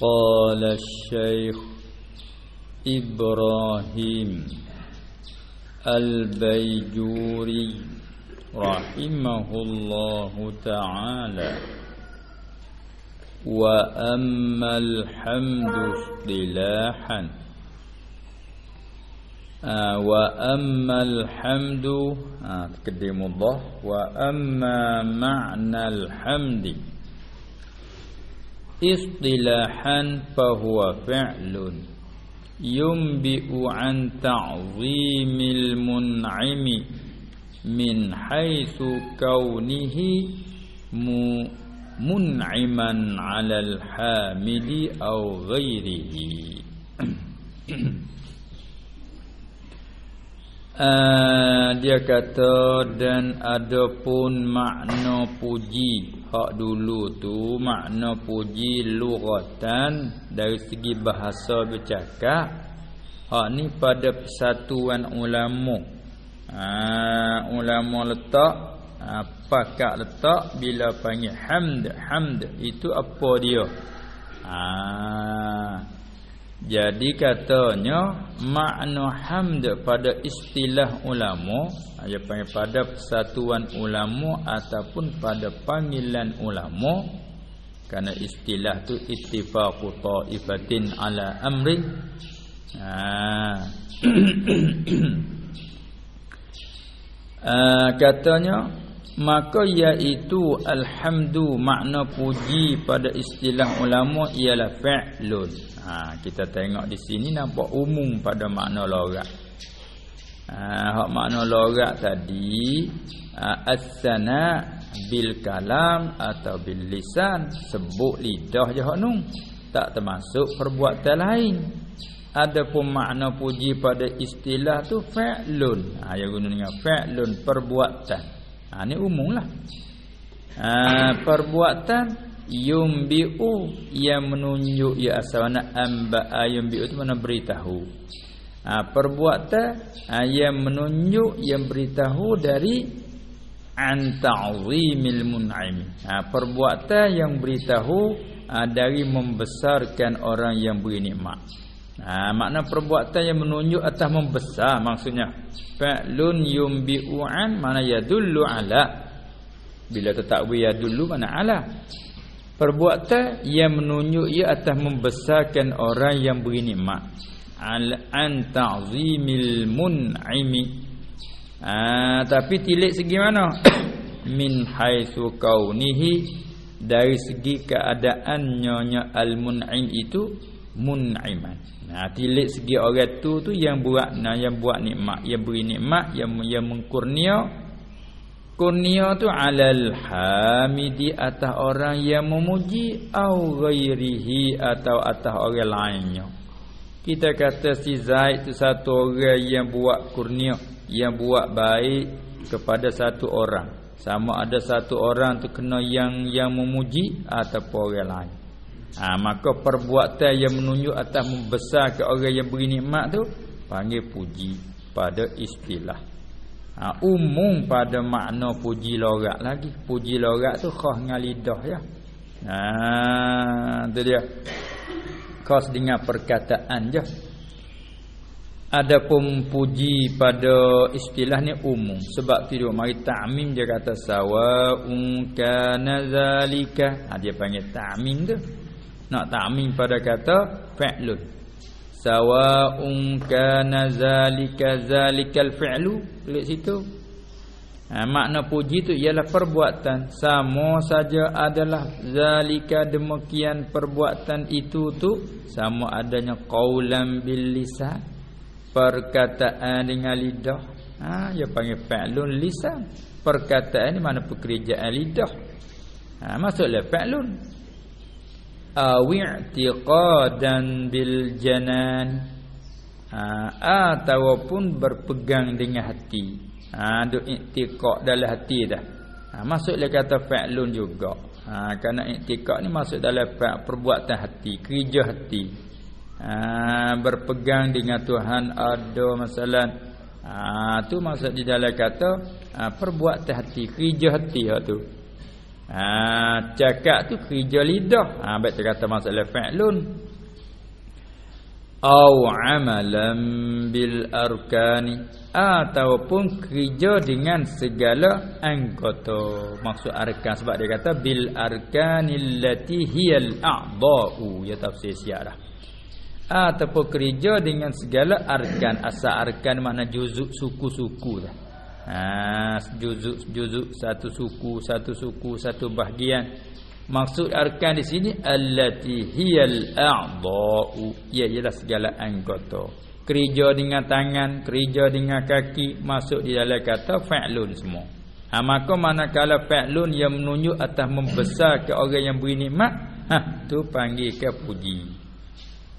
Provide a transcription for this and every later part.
قال الشيخ إبراهيم البيجوري رحمه الله تعالى. وأما الحمد اصطلاحا. آه وأما الحمد آه تقدم الله وأما معنى الحمد. istilahan fahuwa fi'lun. Yumbi'u an ta'zimil mun'imi min haythu kaunihi mu mun'iman 'alal hamili aw ghairihi uh, ah, dia kata dan adapun makna puji hak dulu tu makna puji lughatan dari segi bahasa bercakap. Hak ni pada persatuan ulama. Ha, ulama letak ha, pakak letak bila panggil hamd hamd itu apa dia? Ha, jadi katanya makna hamd pada istilah ulama ia panggil pada persatuan ulama ataupun pada panggilan ulama kerana istilah tu ittifaqu taifatin ala amri ha. uh, katanya maka iaitu alhamdu makna puji pada istilah ulama ialah fa'lun Ha, kita tengok di sini nampak umum pada makna logat. Ha, makna logat tadi ha, as-sana bil kalam atau bil lisan sebut lidah je hak nun tak termasuk perbuatan lain. Adapun makna puji pada istilah tu fa'lun. Ha yang guna dengan fa'lun perbuatan. Ha ni umumlah. Ha perbuatan yumbiu yang menunjuk ya asalna amba yumbiu itu mana beritahu. Ha, perbuatan ha, yang menunjuk yang beritahu dari an ta'zimil mun'im. Ha, perbuatan yang beritahu ha, dari membesarkan orang yang beri nikmat ha, makna perbuatan yang menunjuk atas membesar maksudnya. Fa'lun yumbiu an mana yadullu ala. Bila tetap ya dulu mana ala. Perbuatan yang menunjuk ia atas membesarkan orang yang beri nikmat. Al an ta'zimil mun'imi. Ah tapi tilik segi mana? Min haitsu kaunihi dari segi keadaannya al mun'im itu mun'iman nah tilik segi orang tu tu yang buat nah yang buat nikmat yang beri nikmat yang yang mengkurnia. Kurnia tu alal hamidi atas orang yang memuji au ghairihi atau atas orang lainnya. Kita kata si Zaid tu satu orang yang buat kurnia yang buat baik kepada satu orang. Sama ada satu orang tu kena yang yang memuji atau orang lain ha, maka perbuatan yang menunjuk atas membesar ke orang yang beri nikmat tu panggil puji pada istilah. Ha, umum pada makna puji lorak lagi. Puji lorak tu khas dengan lidah ya. Ha tu dia. Khas dengan perkataan je. Adapun puji pada istilah ni umum. Sebab tu mari ta'mim dia kata sawa'un kana zalika. Ha, dia panggil ta'mim tu nak ta'mim pada kata fa'lun sawa'un kana zalika zalikal fi'lu. Tulis situ. Ha, makna puji tu ialah perbuatan. Sama saja adalah zalika demikian perbuatan itu tu. Sama adanya qaulan bil lisan. Perkataan dengan lidah. Ha dia panggil fi'lun lisan. Perkataan ni mana pekerjaan lidah. Ha maksudnya awi'tiqadan bil janan. Ha, ataupun berpegang dengan hati. Ha duk i'tiqad dalam hati dah. Ha, maksudnya kata fa'lun juga. Ha kerana i'tiqad ni masuk dalam perbuatan hati kerja hati. Ha, berpegang dengan Tuhan ada masalah. Ha tu maksud di dalam kata ha, perbuatan hati kerja hati ha tu Ha cakap tu kerja lidah. Ha baik kata masalah fa'lun. Au amalan bil arkani. Ataupun kerja dengan segala anggota. Maksud arkan sebab dia kata bil arkanil lati hiyal a'dha'u. Ya tafsir siap dah. Ataupun kerja dengan segala arkan asal arkan makna juzuk suku-suku dah ha juzuk juzuk satu suku satu suku satu bahagian Maksud arkan di sini allati hiyal a'dha'u ya ialah segala anggota. Kerja dengan tangan, kerja dengan kaki masuk di dalam kata fa'lun semua. Ha maka manakala fa'lun yang menunjuk atas membesar ke orang yang beri nikmat, ha tu panggil ke puji.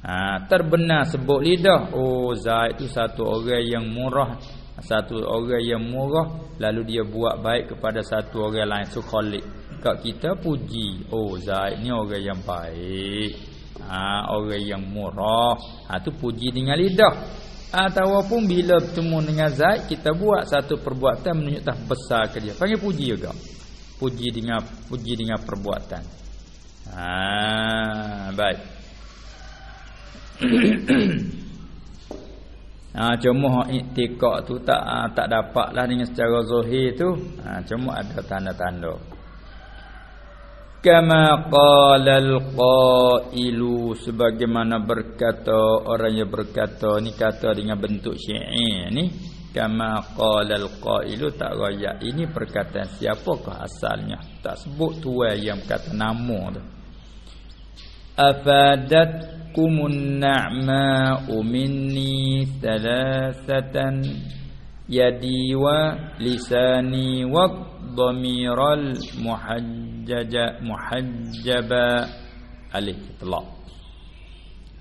Ha terbenar sebut lidah, oh Zaid tu satu orang yang murah, satu orang yang murah lalu dia buat baik kepada satu orang lain. So khalik kat kita puji. Oh Zaid ni orang yang baik. Ha orang yang murah. Ha tu puji dengan lidah. Ataupun bila bertemu dengan Zaid kita buat satu perbuatan menunjuk tak besar ke dia. Panggil puji juga. Puji dengan puji dengan perbuatan. Ha baik Ha cuma iktikad tu tak ha, tak dapatlah dengan secara zahir tu. Ha cuma ada tanda-tanda. Kama qala al-qailu sebagaimana berkata orang yang berkata ni kata dengan bentuk syair ni kama qala al-qailu tak raya ini perkataan siapakah asalnya? Tak sebut tuan yang kata nama tu afadatkumun na'ma'u minni thalathatan yadi wa lisani wa dhamiral muhajjaja muhajjaba alif telak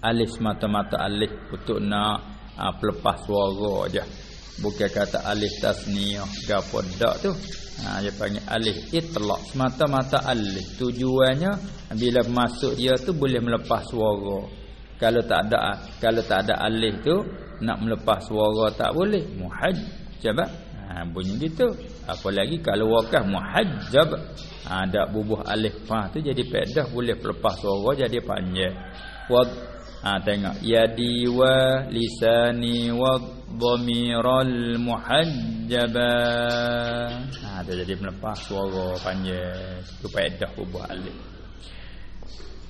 alif mata-mata alif untuk nak ha, pelepas suara aja bukan kata alif tasniyah gapo dak tu. Ha dia panggil alif itlaq. Semata-mata alif. Tujuannya bila masuk dia tu boleh melepas suara. Kalau tak ada kalau tak ada alif tu nak melepas suara tak boleh. Muhajjab. Ha bunyi gitu. Apalagi kalau wakaf muhajjab. Ha ada bubuh alif fa tu jadi pedah boleh lepas suara jadi panjang ha tengok. Yadi wa lisani wa dhamiral muhajjaba. Ha dia jadi melepas suara panjang. Tu pedah bubuh alif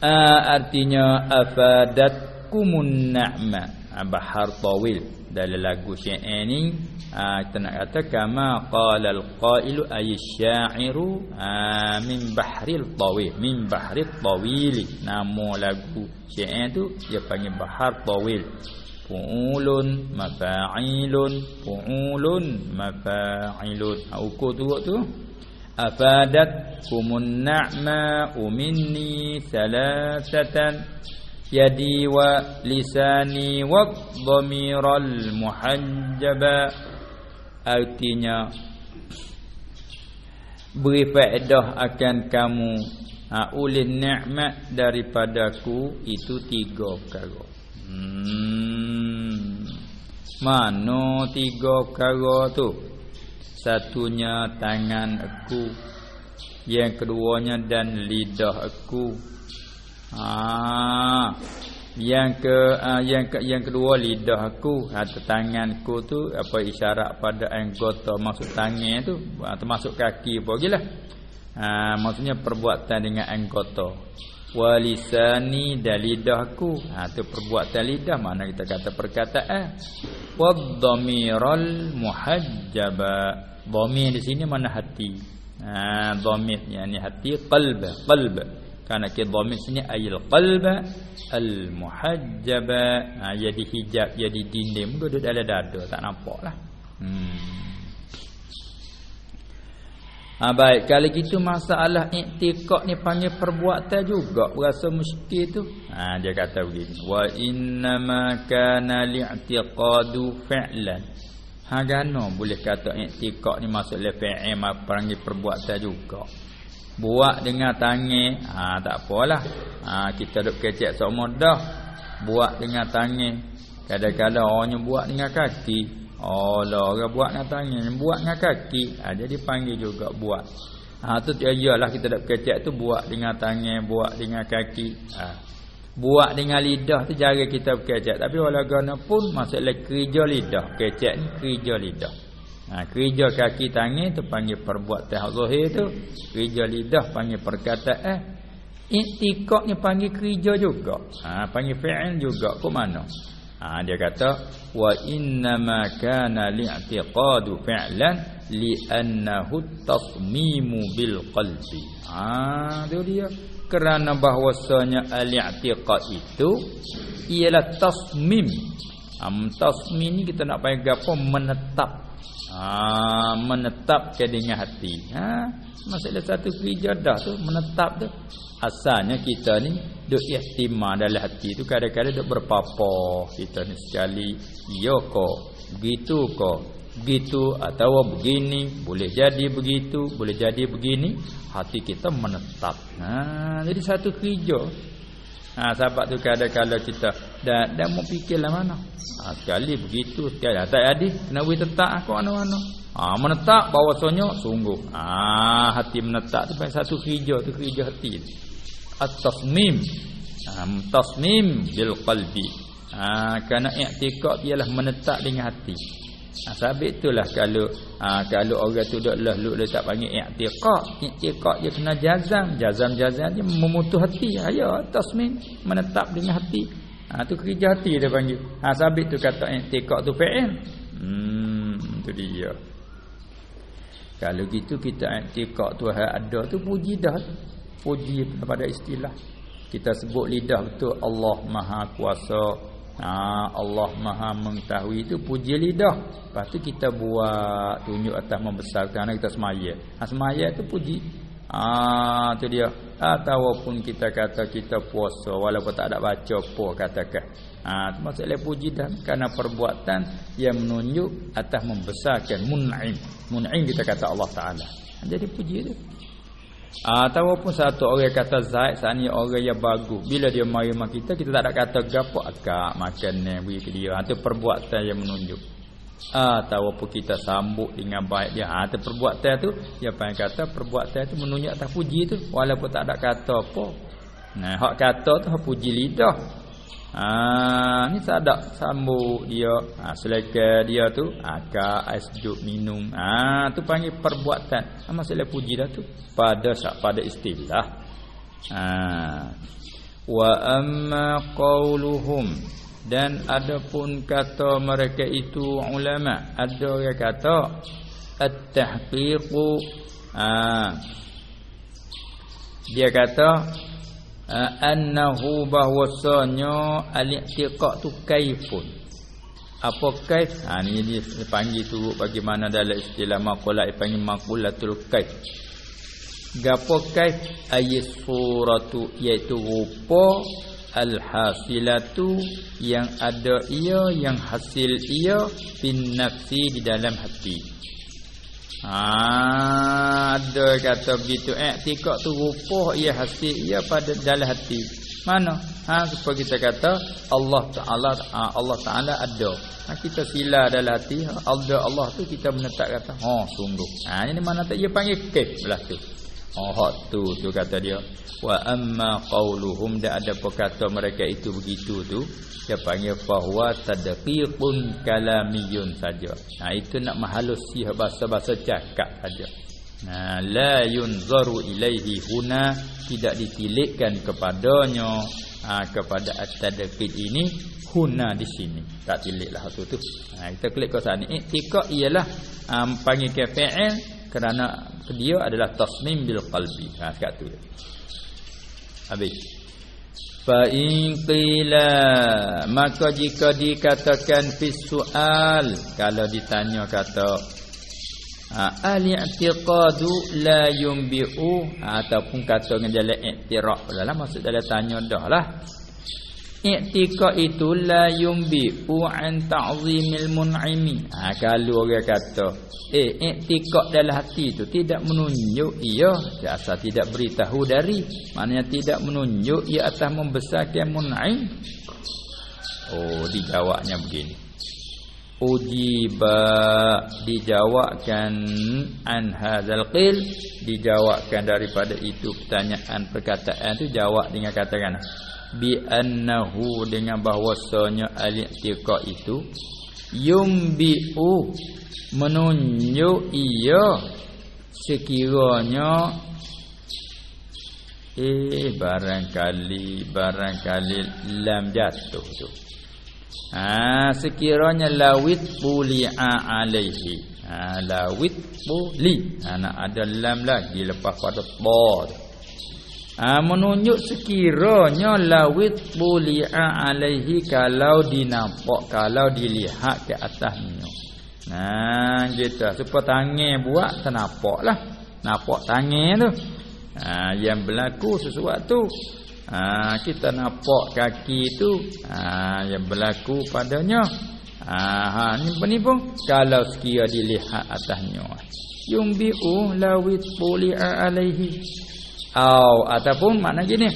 ha, artinya afadatkumun na'ma ha, bahar tawil. Dalam lagu syair ni ha, kita nak kata kama qala al-qailu ay ha, min bahril tawil. Min bahril tawil. Nama lagu syair tu dia panggil bahar tawil. Fuulun mafa'ilun fuulun mafa'ilun. Ha, ukur tu tu. Afadat kumun na'ma minni salasatan yadi wa lisani wa dhamiral muhajjaba artinya beri faedah akan kamu. Ha, oleh nikmat daripadaku itu tiga perkara. Hmm. mana tiga perkara tu? Satunya tangan aku yang keduanya dan lidah aku Ha. Yang ke uh, yang ke, yang kedua lidah aku atau tanganku tu apa isyarat pada anggota maksud tangan tu termasuk kaki apa gilah. Ha maksudnya perbuatan dengan anggota. Walisani dan lidahku. Ha tu perbuatan lidah mana kita kata perkataan. Wadhamiral muhajjaba. Dhamir di sini mana hati. Ha dhamir yakni hati qalb qalb kerana ke dhamir sini ayil qalba al muhajjaba ha, jadi hijab jadi dinding. Duduk dalam dada tak nampaklah. Hmm. Ha, baik, kalau gitu masalah iktikad ni panggil perbuatan juga. Berasa muskil tu. Ha, Dia kata begini. Wa innama kana li'tiqadu fi'lan. Ha gano boleh kata iktikad ni masuk le fi'il panggil perbuatan juga buat dengan tangan ha tak apalah ha kita duk kecek semua dah buat dengan tangan kadang-kadang orangnya buat dengan kaki Allah orang buat dengan tangan buat dengan kaki ha jadi panggil juga buat Ha tu iyalah kita dak kecek tu buat dengan tangan, buat dengan kaki. Ha. Buat dengan lidah tu cara kita berkecek. Tapi walaupun pun masalah kerja lidah. Kecek ni kerja lidah. Ha, kerja kaki tangan tu panggil perbuatan zahir tu. Kerja lidah panggil perkataan. Eh, Iktikaknya panggil kerja juga. Ha, panggil fi'il juga. Kok mana? Ha, dia kata wa inna ma kana li'tiqadu fi'lan li'annahu tasmimu bil qalbi. Ha, tu dia. Kerana bahwasanya al-i'tiqad itu ialah tasmim. Ha, tasmim ni kita nak panggil apa? Menetap. Ha, menetap ke dengan hati. Ha, masalah satu kerja dah tu menetap tu. Asalnya kita ni duk ihtimam dalam hati tu kadang-kadang duk berpapa kita ni sekali. Ya ko begitu ko begitu atau begini boleh jadi begitu boleh jadi begini. Hati kita menetap. Ha jadi satu kerja ha sebab tu kadang-kadang kita dah dah mau fikirlah mana. Ha sekali begitu sekali. Tak jadi. Kena we tetap aku mana-mana. Ha menetap bahawasanya sungguh. Ha hati menetap tu satu kerja tu kerja hati at-tasmim. Ha, tasmim bil qalbi. Ha, kerana i'tikad ialah menetap dengan hati ha, sebab itulah kalau ha, kalau orang tu dak lalu dia tak panggil i'tikad i'tikad dia kena jazam. Jazam jazam dia memutuh hati. Ha, ya tasmim menetap dengan hati. Ha, tu kerja hati dia panggil. Ha, sebab itu kata i'tikad tu fa'il hmm tu dia. Kalau gitu kita i'tikad Tuhan ada tu puji dah. Puji pada istilah. Kita sebut lidah betul. Allah Maha Kuasa ha, Allah Maha Mengetahui itu puji lidah lepas tu kita buat tunjuk atas membesarkan kita semaya ha, semaya itu puji Ah tu dia. Ataupun kita kata kita puasa walaupun tak ada baca apa katakan. Ah tu maksudnya puji dan kerana perbuatan yang menunjuk atas membesarkan mun'im. Mun'im kita kata Allah Taala. Jadi puji itu. Ataupun satu orang kata Zaid saat ni orang yang bagus. Bila dia mari mak kita kita tak ada kata gapo agak makan ni bagi ke dia. Itu perbuatan yang menunjuk. Ataupun kita sambut dengan baik dia. Itu perbuatan tu dia panggil kata perbuatan tu menunjuk atas puji tu walaupun tak ada kata apa. Nah, hak kata tu hak puji lidah. Ha ni sadak sambut dia. Ha seleka dia tu akak ais juk minum. Ha tu panggil perbuatan. Ha masalah puji dah tu pada pada istilah. Ha wa amma qauluhum dan adapun kata mereka itu ulama ada yang kata at-tahqiqu ha dia kata annahu bahwasanya al-i'tiqad tu kaifun. Apa kaif? Ha ni dia panggil tu bagaimana dalam istilah maqalah panggil maqulatul kaif. Gapo kaif? Ayat suratu iaitu rupa al-hasilatu yang ada ia yang hasil ia bin nafsi di dalam hati Ha, ada kata begitu eh tikak tu rupa ia hasil ia pada dalam hati. Mana? Ha supaya kita kata Allah Taala ha, Allah Taala ada. Ha, kita sila dalam hati ada Allah tu kita menetap kata ha sungguh. Ha ini mana tak ia panggil kek belah tu. Oh hak tu tu kata dia. Wa amma qauluhum da ada perkata mereka itu begitu tu dia panggil bahwa tadqiqun kalamiyun saja. Nah itu nak mahalusi bahasa-bahasa cakap saja. Nah la yunzaru ilaihi huna tidak ditilikkan kepadanya ha, kepada at-tadqiq ini huna di sini. Tak tiliklah tu tu. Nah kita klik ke sana. Iktiqa ialah um, panggil ke fi'il kerana dia adalah tasmim bil qalbi. Ha sekat tu. Habis fa in qila maka jika dikatakan fi soal kalau ditanya kata ha, ali i'tiqadu la yumbi'u ha, ataupun kata dengan jalan i'tiraf dalam maksud dalam tanya dah lah I'tiqad itu la yumbi an ta'zimil mun'imi. Ha, kalau orang kata, eh i'tiqad dalam hati itu tidak menunjuk ia jasa tidak beritahu dari, maknanya tidak menunjuk ia atas membesarkan mun'im. Oh, dijawabnya begini. ujiba dijawabkan an hadzal qil dijawabkan daripada itu pertanyaan perkataan tu jawab dengan katakan bi annahu dengan bahwasanya al-i'tiqad itu yumbi'u menunjuk ia sekiranya eh barangkali barangkali lam jatuh tu. Ha sekiranya lawit buli'a alaihi. Ha lawit buli. Ha nak ada lam lagi lepas pada ba ha menunjuk sekiranya lawit buli'a alaihi kalau dinampak kalau dilihat ke atasnya Nah, gitu. Supaya tangan buat ternampaklah. Nampak tangan tu. Ha, yang berlaku sesuatu. Ha, kita nampak kaki tu. Ha, yang berlaku padanya. Ha, ha ni ni pun kalau sekira dilihat atasnya. Yumbi'u lawit puli'a alaihi. Au ataupun makna gini.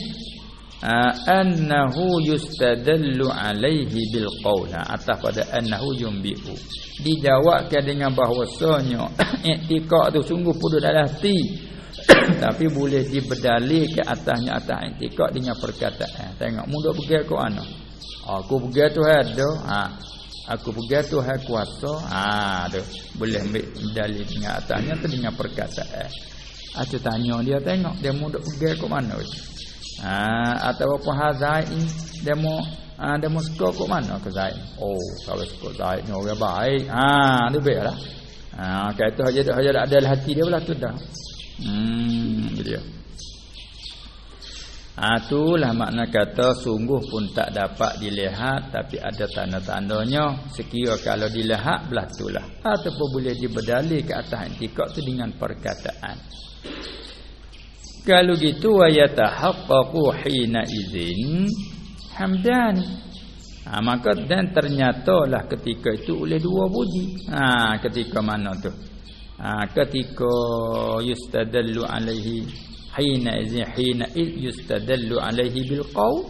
Annahu yustadallu alaihi bil qaul. Atas pada annahu yumbiu. Dijawabkan dengan bahwasanya i'tikad tu sungguh pun dalam hati. Tapi boleh diberdalil ke atasnya atas i'tikad dengan perkataan. Tengok mudah pergi ke mana? Aku pergi tu. Ada ha aku pergi tu hai kuasa. Ha boleh ambil dalil dengan atasnya dengan perkataan aku tanya dia tengok dia mudah pergi ke mana weh? Ha, atau apa hal Zaid ni? Demo ha, demo suka kok mana ke Zaid? Oh kalau suka Zaid ni orang baik. Ha tu baiklah ha kata haja haja ada dalam hati dia pula tu dah. Hmm dia. Ha, itulah makna kata sungguh pun tak dapat dilihat tapi ada tanda-tandanya. Sekira kalau dilihat belah itulah ataupun boleh diberdalil ke atas intikak tu dengan perkataan kalau gitu ayatahaqqaqu hina izin hamdan. Ha, maka dan ternyata lah ketika itu oleh dua puji. Ha, ketika mana tu? Ha, ketika yustadallu alaihi hina izin hina yustadallu alaihi bil qaul.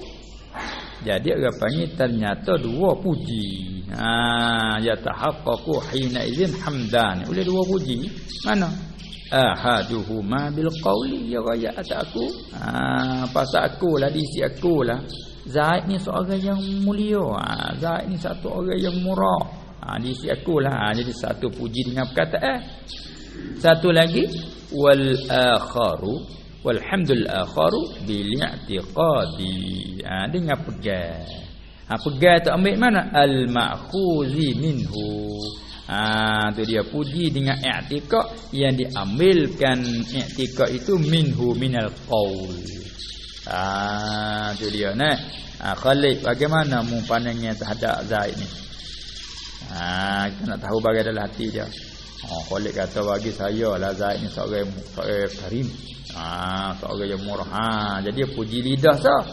Jadi panggil ternyata dua puji. Ha, yatahaqqaqu hina izin hamdan. Oleh dua puji. Mana? Ahaduhuma bil qawli ya raya atas aku. Ha pasal aku lah diisi aku lah Zaid ni seorang yang mulia. Ha, Zaid ni satu orang yang murah ha diisi aku lah ha, jadi satu puji dengan perkataan. Satu lagi. Wal akharu walhamdul akharu bil i'tiqadi. Ha dengan pegang ha pegang tu ambil mana? Al ma'khuzi minhu Ha tu dia puji dengan i'tikad yang diambilkan i'tikad itu minhu minal qaul. Ha tu dia nah. Ha Khalid bagaimana mu pandangnya terhadap Zaid ni? Ha kita nak tahu bagaimana dalam hati dia. Oh Khalid kata bagi saya lah Zaid ni seorang seorang karim. Ha seorang yang murah. Ha jadi puji lidah sah.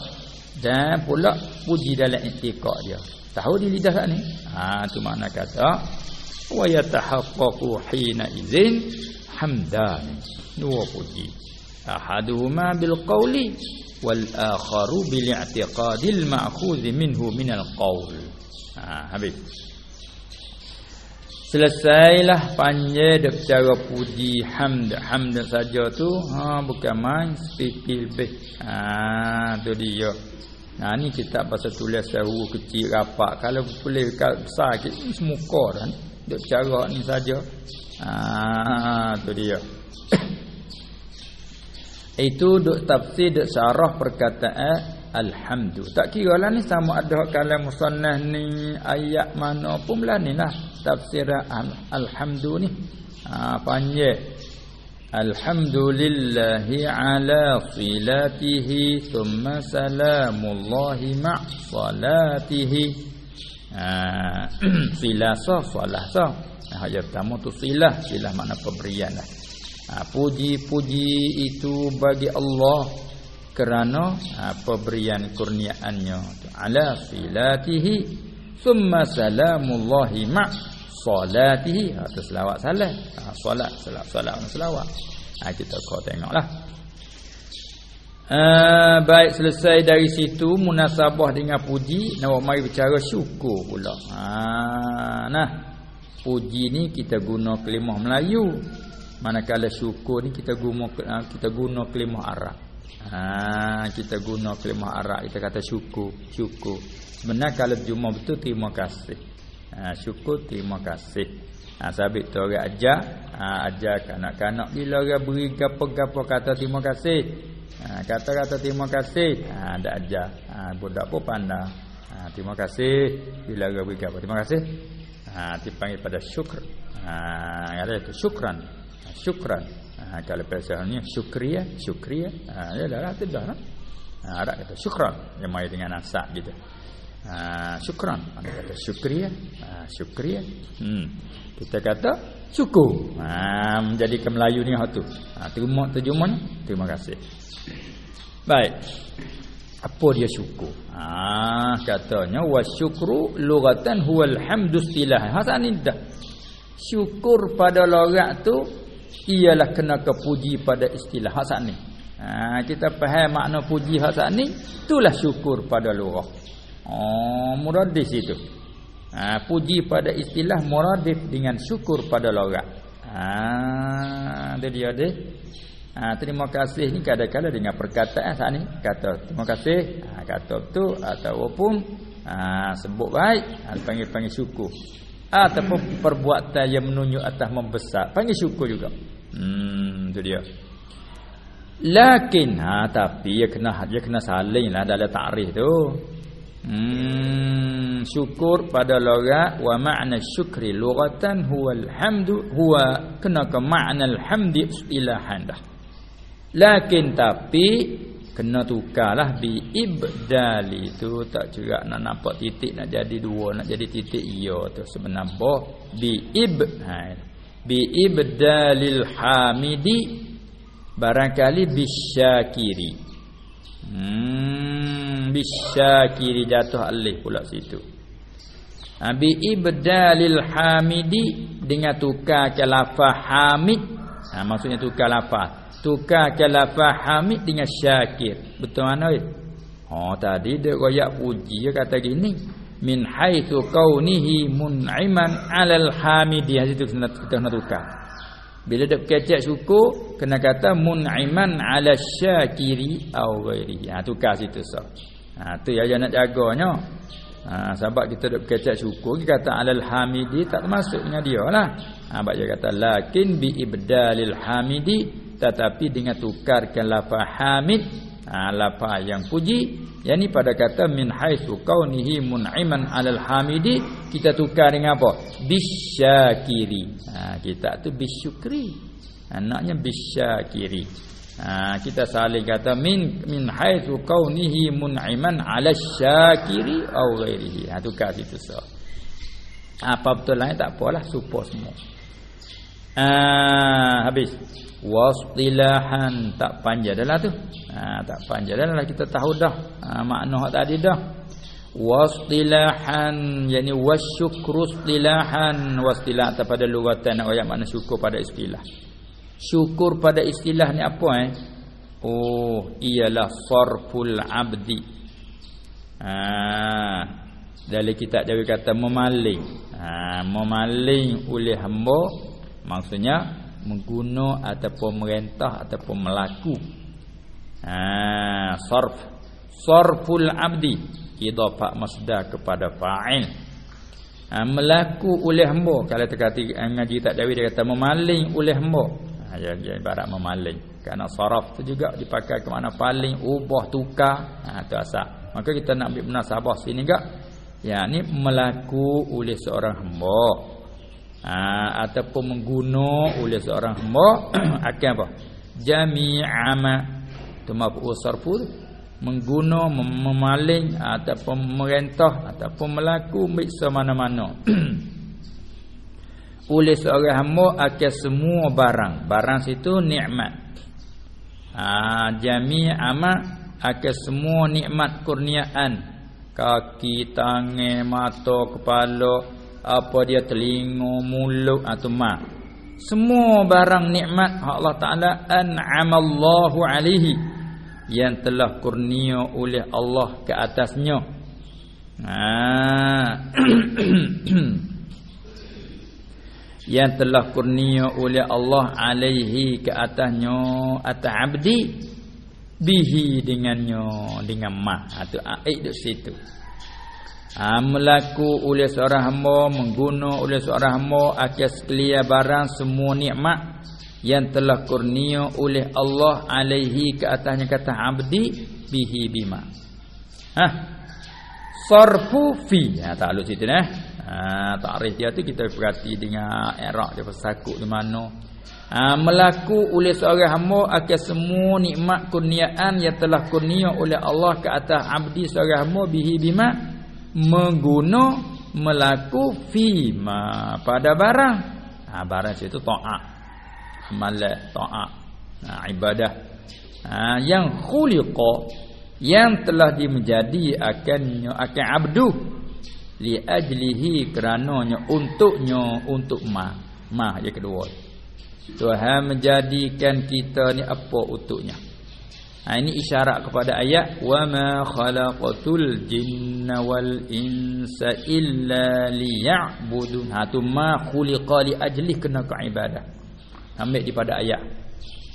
Dan pula puji dalam i'tikad dia. Tahu di lidah ni? Ha tu makna kata wa yatahaqqaqu hina idzin hamdan dua puji. Ahaduhuma bil qawli wal akharu bil i'tiqadil ma'khudh minhu min al qawl. Ha habis. Selesailah panjang dak cara puji hamd. Hamd saja tu ha bukan main sepikir lebih. Ha tu dia. Nah ni kita pasal tulis seru kecil rapat. Kalau boleh besar kita semuka kan Duk cara ni saja. Ah tu dia. Itu duk tafsir duk syarah perkataan alhamdu. Tak kira lah ni sama ada kalam musannah ni ayat mana pun lah ni lah tafsir alhamdu ni. Ha panjang. Alhamdulillahi ala silatihi Thumma salamullahi ma' salatihi Ah, silah sah salah sah. Ha yang pertama tu silah. Silah makna pemberian lah. Ha, puji-puji itu bagi Allah kerana ha, pemberian kurniaannya. Ala silatihi thumma salamullahi ma salatihi. Atau ha, selawat salat ha, solat salat salat selawat ha, kita kau tengoklah Uh, baik selesai dari situ munasabah dengan puji. Nak mari bicara syukur pula. Ha nah puji ni kita guna kelimah Melayu. Manakala syukur ni kita guna ah, kita guna kelimah Arab. Ha kita guna kelimah Arab kita kata syukur syukur. Sebenarnya kalau terjemah betul terima kasih. Ha syukur terima kasih. Ha sabit tu orang ajar. Ha ajar kanak-kanak. Bila orang beri gapo-gapo kata terima kasih ha kata-kata terima kasih. Ha ada ajar. Ha budak pun pandai ha terima kasih. Bila orang beri gapo terima kasih. Ha dipanggil pada syukur ha ada itu syukran. Syukran. Ha kalau bahasanya syukriya syukriya. Ha ya dah tu dah ha ada kata syukran. Yang mai dengan nasab gitu. Ha syukran. Ada kata syukriya. Ha syukriya. Hmm. Kita kata syukur ha menjadi ke Melayu ni hatu ha terima terjemahnya terima kasih. Baik. Apa dia syukur? Ah katanya wasyukru lughatan huwal hamdu istilah hasan dah. Syukur pada logat tu ialah kena kepuji pada istilah hasan ni. Ha, kita faham makna puji hasan ni? Itulah syukur pada lughah oh muradif itu ha, puji pada istilah muradif dengan syukur pada logat. Ah ha, dia dia Ha, terima kasih ni kadang-kadang dengan perkataan saat ni. Kata terima kasih. Ha, kata tu ataupun ha, sebut baik ha, panggil panggil syukur. Ataupun perbuatan yang menunjuk atas membesar panggil syukur juga. Hmm tu dia. Lakin ha tapi dia kena dia kena salinglah dalam takrif tu hmm syukur pada logat wa makna syukri lughatan huwa alhamdu huwa kena ke makna alhamdi? Istilahan dah. Lakin tapi kena tukarlah bi ibdali tu. Tak juga nak nampak titik nak jadi dua nak jadi titik iya tu. Sebenarnya bi ib ha bi ibdalil hamidi. Barangkali bisyakiri hmm bisyakiri jatuh alih pula situ. Ha, bi ibdalil hamidi dengan tukar ke lafaz hamid. Ha, maksudnya tukar lafaz. Tukar lafaz hamid dengan syakir. Betul mana weh oh tadi dia royak puji kata gini. Min haitsu kaunihi mun'iman 'alal hamidi. Ha situ kita kena tukar bila dak kecek syukur kena kata mun'iman 'ala syakiri au ghairi. Ha tukar situ so ha tu yang nak jaganya. Ha sebab kita dak kecek syukur kita kata 'alal hamidi tak termasuk dengan dia lah. Ha sebab dia kata lakin bi ibdalil hamidi tetapi dengan tukarkan lafaz hamid ha, lafaz yang puji. Yakni pada kata min haitsu kaunihi mun'iman 'alal hamidi kita tukar dengan apa? Bisyakiri. Ha, kita tu bisyukri. Anaknya bisyakiri. Ha, kita saling kata min min haitsu kaunihi mun'iman 'alal syakiri au ghairihi. Ha tukar situ so apa betul lain tak apalah support semua Ah habis. Wastilahan tak panjang dah lah tu. Ha, tak panjang dah lah kita tahu dah. Ha, makna hak tadi dah. Wastilahan yani wasyukru istilahan. Wastilah atau pada lugatan ayat makna syukur pada istilah. Syukur pada istilah ni apa eh? Oh ialah sarful abdi. Ha dari kita jadi kata memaling. Ha memaling oleh hamba maksudnya mengguna ataupun merentah ataupun melaku. Ha sarf. Sarful abdi. Idafah masdar kepada fa'il. Ha, melaku oleh hamba. Kalau terkati ngaji tak dawi dia kata memaling oleh hamba. Ha ya, ibarat memaling. Kerana saraf tu juga dipakai ke mana? Paling ubah tukar. Ha tu asal. Maka kita nak ambil munasabah sini gak ya ni melaku oleh seorang hamba ha, ataupun mengguna oleh seorang hamba akan apa? Jami'ama. Tu mafu sarfu mengguna memaling ataupun merentah ataupun melaku miksa mana-mana. Oleh seorang hamba akan semua barang. Barang situ nikmat. Ha jami'ama akan semua nikmat kurniaan. Kaki tangan mata kepala apa dia telinga mulut atau ma semua barang nikmat Allah Taala an'amallahu alaihi yang telah kurnia oleh Allah ke atasnya. Ha. Yang telah kurnia oleh Allah alaihi ke atasnya atas abdi bihi dengannya dengan ma ha tu aid situ ha, melaku oleh seorang hamba mengguna oleh seorang hamba akan sekalian barang semua nikmat yang telah kurnia oleh Allah alaihi ke atasnya kata abdi bihi bima. Ha sarfu fi. Ha tak lalu situ nah Ha takrif dia tu kita perhati dengan Iraq dia persakut di mana. Ha melaku oleh seorang hamba akan semua nikmat kurniaan yang telah kurnia oleh Allah ke atas abdi seorang hamba bihi bima mengguna melaku fima pada barang. Ha barang itu taat. Amal taat. Ha ibadah. Ha yang khuliqa yang telah dimenjadi akan akan abdu li ajlihi kerananya untuknya untuk ma ma yang kedua Tuhan menjadikan kita ni apa untuknya Ha, ini isyarat kepada ayat wa ma khalaqatul jinna wal insa illa liya'budun. Ha tu ma khuliqa li ajli kena ke ibadah. Ambil daripada ayat.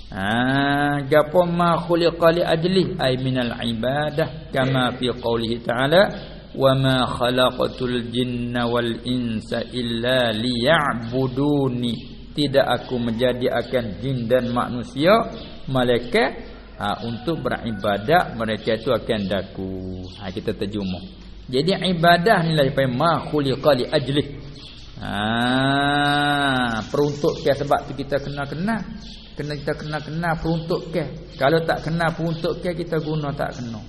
Ha gapo ma khuliqa li ajli ai minal ibadah kama fi qoulihi ta'ala wa ma khalaqatul jinna wal insa illa liya'buduni. Tidak aku menjadi akan jin dan manusia malaikat ha, untuk beribadat mereka itu akan daku ha, kita terjemah jadi ibadah ni lah ma khuliqa li ajli ha peruntuk ke sebab tu kita kena kena kena kita kena kena peruntuk ke kalau tak kena peruntuk ke kita guna tak kena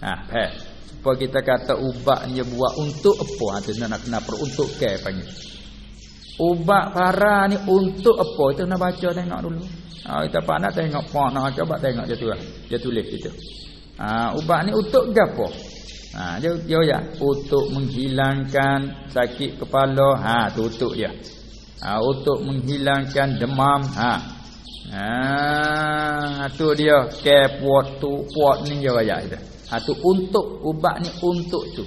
ha faham apa kita kata ubat ni buat untuk apa? Ha, nak kena peruntuk ke panggil. Ubat para ni untuk apa? Itu nak baca tengok dulu. Ha, kita pak nak tengok pak nak coba tengok dia tu lah. Dia tulis itu. Ha, ubat ni untuk apa? Ha, dia, dia ya untuk menghilangkan sakit kepala. Ha, tutup dia. Ha, untuk menghilangkan demam. Ha. Ha, tu dia ke puat tu puat ni dia bayar itu. Ha tu untuk ubat ni untuk tu.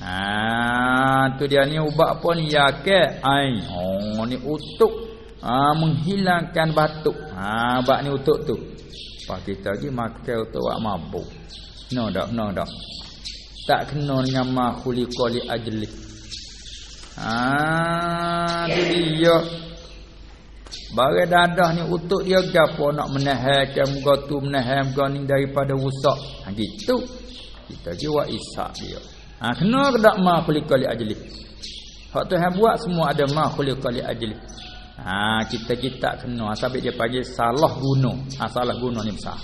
Ha tu dia ni ubat apa ni ya ke? Ai. Oh ni untuk ha, menghilangkan batuk. Ha ubat ni untuk tu. Pak kita lagi makan untuk buat mabuk. No dak no dak. Tak kena dengan ma khuliqa li ajli. Ha tu dia Barang dadah ni untuk dia gapo nak menahankan muka tu menahan muka ni daripada rusak. Ha gitu. Kita jiwa isak dia. Ha kena ke tak ma khuliqali ajli. Hak Tuhan buat semua ada ma khuliqali ajli. Ha kita kita kena sampai dia panggil salah guna. Ha salah guna ni besar.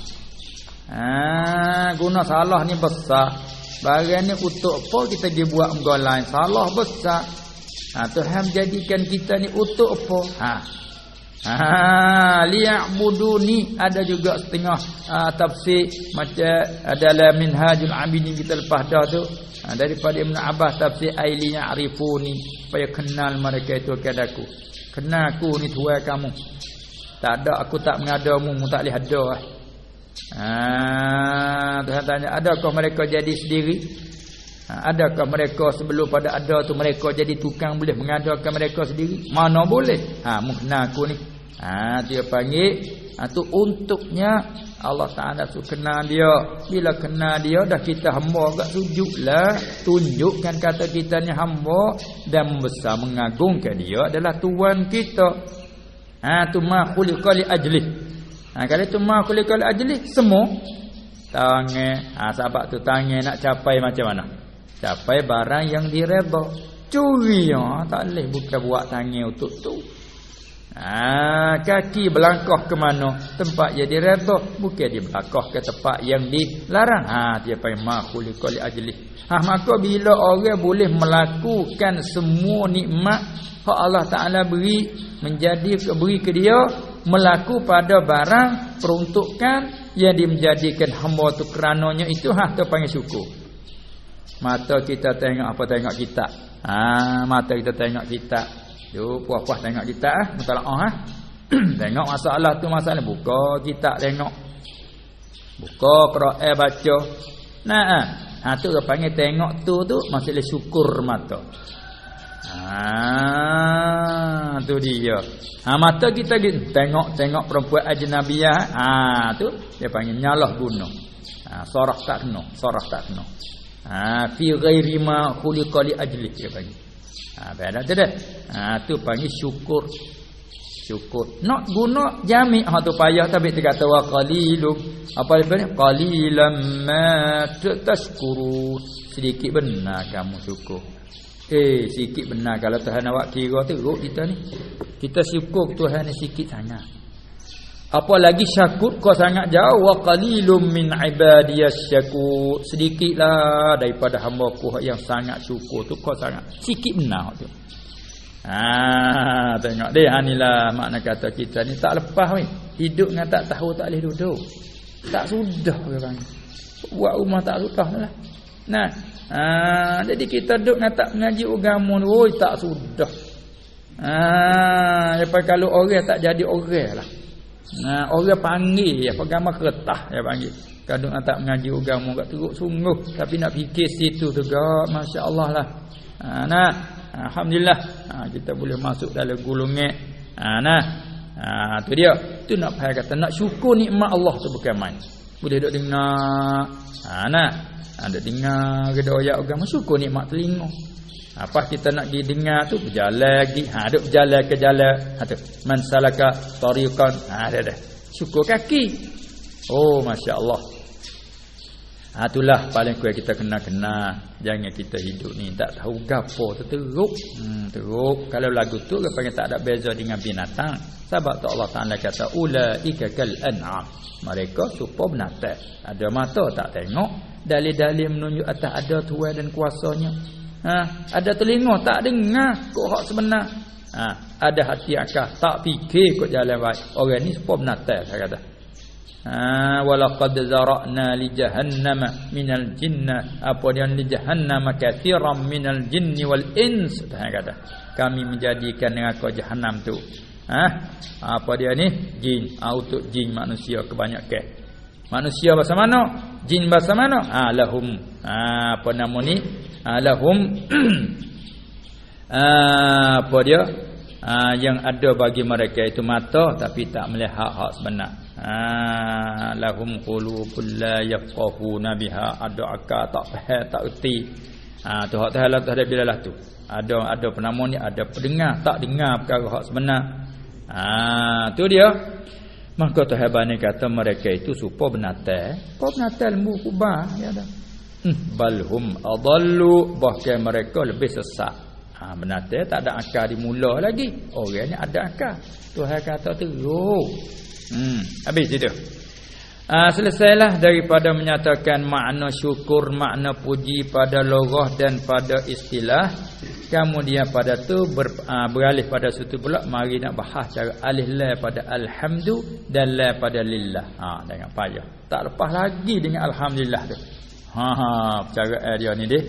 Ha guna salah ni besar. Barang ni untuk apa kita dia buat muka lain salah besar. Ha Tuhan jadikan kita ni untuk apa? Ha Ha liya'buduni ada juga setengah uh, tafsir macam dalam minhajul abidin kita lepas dah tu ha, daripada Ibn Abbas tafsir aili ya'rifuni supaya kenal mereka itu kepada aku kenal aku ni tuan kamu. Tak ada aku tak mengadamu mu tak lihat ada ha Tuhan tanya adakah mereka jadi sendiri? Ha, adakah mereka sebelum pada ada tu mereka jadi tukang boleh mengadakan mereka sendiri? Mana boleh? Ha mu kenal aku ni. Ha dia panggil ha, tu untuknya Allah Taala tu kenal dia. Bila kenal dia dah kita hamba agak sujudlah tunjukkan kata kita ni hamba dan membesar mengagungkan dia adalah tuan kita. Ha tu ma khuliqa li ajli. Ha kalau tu ma khuliqa li ajli semua tangan ha sahabat tu tangan nak capai macam mana? Capai barang yang diredha. Curi ha tak boleh bukan buat tangan untuk tu. Ha, kaki berlangkah ke mana? Tempat yang direda bukan dia berlangkah ke tempat yang dilarang. Ha dia pai makhuli qali ajli. Ha maka bila orang boleh melakukan semua nikmat hak Allah Taala beri menjadi beri ke dia melaku pada barang peruntukan yang dimenjadikan hamba tu kerananya itu ha tu panggil syukur. Mata kita tengok apa tengok kita. Ha mata kita tengok kita Yo puas-puas tengok kita ah, mutalaah ah. tengok masalah tu masalah buka kita tengok. Buka Quran baca. Nah, ah. Ha tu panggil tengok tu tu masalah syukur mata. Ha tu dia. Ha mata kita gitu tengok-tengok perempuan ajnabiyah. Ha tu dia panggil nyalah guna. Ha sorah tak kena, sorah tak kena. Ha fi ghairi ma khuliqa li ajli dia panggil. Ha pada tu dah. Ha tu panggil syukur. Syukur. Nak guna jami' ha tu payah tapi dia kata wa qalilum. Apa dia panggil? Qalilam ma tashkurun. Sedikit benar kamu syukur. Eh sikit benar kalau Tuhan awak kira teruk kita ni. Kita syukur Tuhan ni sikit sangat. Apa lagi syakur kau sangat jauh wa qalilum min ibadiyas syakur. Sedikitlah daripada hamba-Ku yang sangat syukur tu kau sangat sikit benar tu. Ha tengok dia anilah makna kata kita ni tak lepas ni. Hidup dengan tak tahu tak boleh duduk. Tak sudah orang. Buat rumah tak sudah lah. Nah, Ha, jadi kita duduk nak tak mengaji agama ni, oi tak sudah. Ha, kalau orang tak jadi orang lah. Nah, orang panggil ya agama keretah ya panggil. Kadang tak mengaji agama kat teruk sungguh tapi nak fikir situ juga masya-Allah lah. Ha, nah, alhamdulillah ha, kita boleh masuk dalam gulungan. Ha, nah. Ha, tu dia. Tu nak faham kata nak syukur nikmat Allah tu bukan main. Boleh duk dengar. Ha, nah. Ada dengar ke ayat agama syukur nikmat telinga. Apa kita nak pergi dengar tu berjalan lagi. Ha duk berjalan ke jalan. Ha tu man salaka tariqan. Ha ada dah. Syukur kaki. Oh masya-Allah. Ha itulah paling kuat kita kena kena jangan kita hidup ni tak tahu gapo teruk. Hmm teruk. Kalau lagu tu apa yang tak ada beza dengan binatang. Sebab tu Allah Taala kata ulaika kal an'am. Mereka serupa binatang. Ada mata tak tengok, dalil-dalil menunjuk atas ada tuan dan kuasanya. Ha, ada telinga tak dengar kok hak sebenar. Ha, ada hati akal tak fikir kok jalan baik. Orang ni sepuluh binatang saya kata. Ha, walaqad zara'na li jahannama minal jinna apa dia li jahannama katsiran minal jinni wal ins saya kata. Kami menjadikan neraka jahanam tu. Ha, apa dia ni? Jin, ha, untuk jin manusia kebanyakan. Manusia bahasa mana? Jin bahasa mana? Ha lahum. Ha apa nama ni? Ha lahum. ha apa dia? Ha yang ada bagi mereka itu mata tapi tak melihat hak sebenar. Ha lahum qulubul la yafqahuna biha ada akal tak faham tak erti. Ha tu hak tahala tak ada bilalah tu. Ada ada penama ni ada pendengar tak dengar perkara hak sebenar. Ha tu dia. Maka Tuhan kata mereka itu supo benate. Kau benate lembu kubah ya dah. Hmm, balhum adallu bahkan mereka lebih sesat. Ha benate tak ada akal di mula lagi. Orang ni ada akal. Tuhan kata teruk. Hmm, habis itu. Ah selesailah daripada menyatakan makna syukur, makna puji pada logah dan pada istilah. Kemudian pada tu ber, aa, beralih pada satu pula mari nak bahas cara alih la pada alhamdu dan la pada lillah. Ha dengan payah. Tak lepas lagi dengan alhamdulillah tu. Ha ha cara dia ni deh.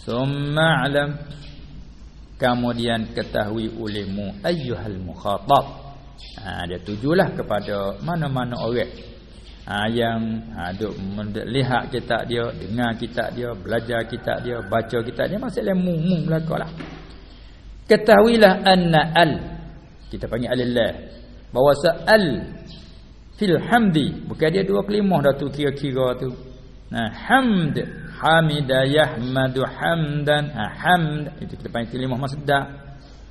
Summa alam kemudian ketahui olehmu ayyuhal mukhatab. Ha dia tujulah kepada mana-mana orang ha, yang ha, duk melihat kitab dia, dengar kitab dia, belajar kitab dia, baca kitab dia lemu mung belakalah. Ketahuilah anna al kita panggil alillah bahawa al fil hamdi bukan dia dua kelimah dah tu kira-kira tu. Nah, hamd hamida yahmadu hamdan ha, hamd itu kita panggil kelimah masdar.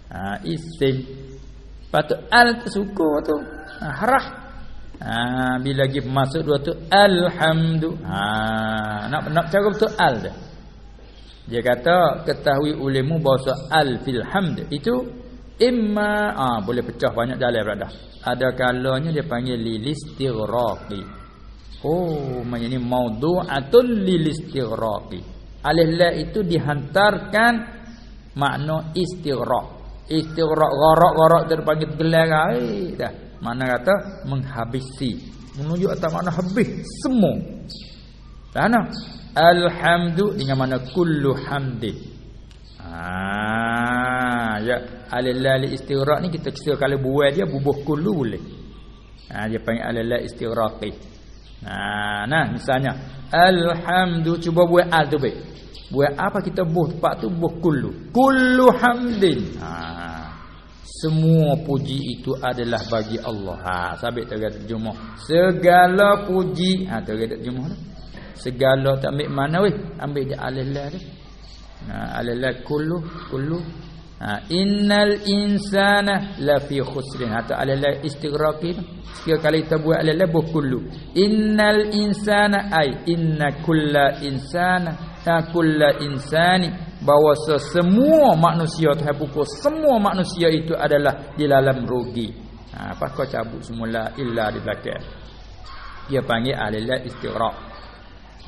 Ha, isim. Patut al tu suku tu. Ha, harah Ha, bila lagi masuk dua tu alhamdu. Ha, nak nak cara betul al dia. Dia kata ketahui olehmu bahawa al fil hamd itu imma ha, boleh pecah banyak jalan berada. Ada kalanya dia panggil lilistighraqi. Oh, maknanya ni maudu'atul lilistighraqi. Alif la itu dihantarkan makna istighraq. Istighraq gharak-gharak terpanggil gelar dah. Mana kata menghabisi. Menunjuk atas makna habis semua. Mana? Alhamdu dengan mana kullu hamdi. Ah, ya alilal istighraq ni kita kira kalau buai dia bubuh kullu boleh. Ha dia panggil alilal istighraqi. Nah, nah misalnya alhamdu cuba buat al tu baik. Buat apa kita buh tempat tu buh kullu. Kullu hamdin. Ha. Semua puji itu adalah bagi Allah. Ha, sabit terjemah. Segala puji. Ha, terjemah tu. Segala tak ambil mana weh? Ambil je alillah tu. Ha, alillah kullu. Kullu. Ha, innal insana lafi khusrin. Ha, alillah istighraqi tu. Sekali kali kita buat alillah buh kullu. Innal insana ay. Inna kulla insana. Ta kulla insani bahawa semua manusia Tuhan pukul semua manusia itu adalah di dalam rugi. Ha apa kau cabut semula illa di belakang. Dia panggil alila istighraq.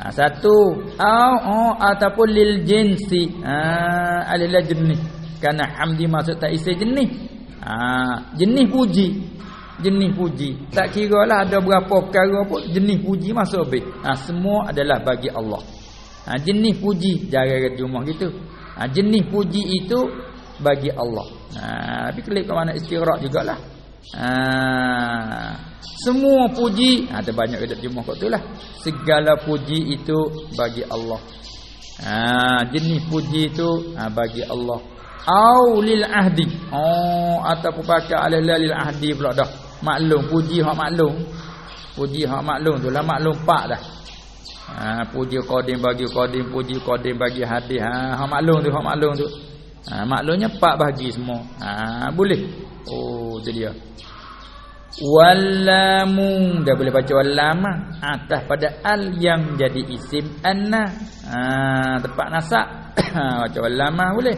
Ha satu au oh, ataupun lil jinsi. Ha alila jenis. Karena hamdi maksud tak isi jenis. Ha jenis puji. Jenis puji. Tak kira lah ada berapa perkara pun jenis puji masuk habis. Ha semua adalah bagi Allah. Ha, jenis puji kat rumah gitu. Ha, jenis puji itu bagi Allah. Ha, tapi kelip ke mana istighraq jugalah. Ha, semua puji, ha banyak kat rumah kat itulah. Segala puji itu bagi Allah. Ha, jenis puji itu ha, bagi Allah. Au lil ahdi. Oh, ataupun pakai alal lil ahdi pula dah. Maklum puji hak maklum. Puji hak maklum tu lah maklum pak dah. Ha puji qadim bagi qadim puji qadim bagi hadis. Ha hak maklum tu hak maklum tu. Ha maklumnya pak bagi semua. Ha boleh. Oh tu dia. Wallamu dah boleh baca wallama atas pada al yang jadi isim anna. Ha tempat nasak. Ha baca wallama boleh.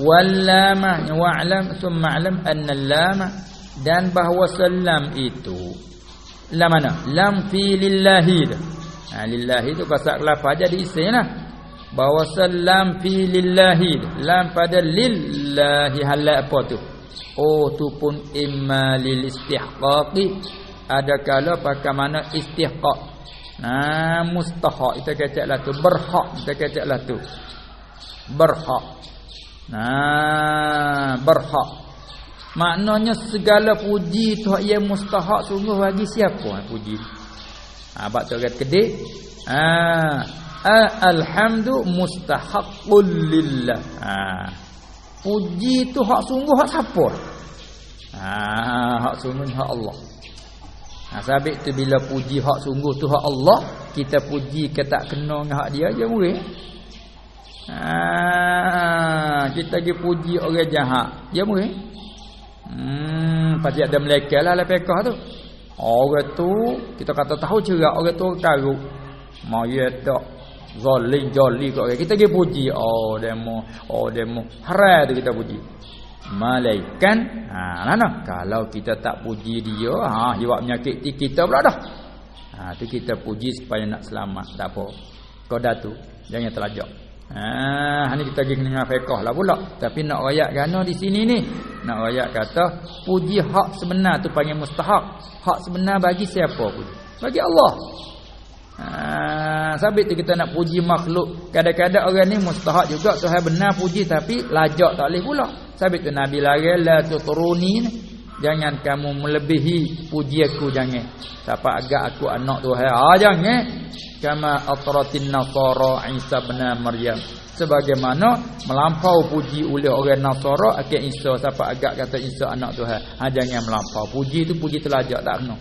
Wallama wa'lam thumma 'lam anna lama dan bahawa salam itu lam mana? Lam fi lillahi dah. Ha, lillahi tu pasal lafaz jadi isim lah. Bahawa salam fi lillahi. Lam pada lillahi halal apa tu? Oh tu pun imma lil istihqaqi. Ada kala pakai mana istihqaq. Ha, mustahak kita kecaklah tu. Berhak kita kecaklah tu. Berhak. Nah, berhak. Maknanya segala puji tu yang mustahak sungguh bagi siapa yang puji Ha bab tu kata kedik. Ha alhamdu mustahaqqul lillah. Ha puji tu hak sungguh hak siapa? Ha hak sungguh hak Allah. Ha sabit tu bila puji hak sungguh tu hak Allah, kita puji ke tak kena dengan hak dia je boleh. Ha kita pergi puji orang jahat, je boleh. Hmm pasti ada malaikat lah lepekah tu. Orang tu kita kata tahu cerak orang tu karuk. Mau ya tak zalim jali kat orang. Kita pergi puji oh demo oh demo haram tu kita puji. Malaikat ha mana kalau kita tak puji dia ha dia penyakit kita pula dah. Ha tu kita puji supaya nak selamat tak apa. Kau dah tu jangan terlajak. Ha ni kita pergi dengan fiqh lah pula. Tapi nak ayat gana di sini ni. Nak ayat kata puji hak sebenar tu panggil mustahak. Hak sebenar bagi siapa pun? Bagi Allah. Ha sabit tu kita nak puji makhluk. Kadang-kadang orang ni mustahak juga Tuhan benar puji tapi lajak tak boleh pula. Sabit tu Nabi larang la tutruni Jangan kamu melebihi puji aku jangan. Siapa agak aku anak Tuhan. Ah jangan. Kama atratin nasara Isa bin Maryam. Sebagaimana melampau puji oleh orang Nasara akan Isa siapa agak kata Isa anak Tuhan. Ha jangan melampau. Puji itu puji telajak tak kena.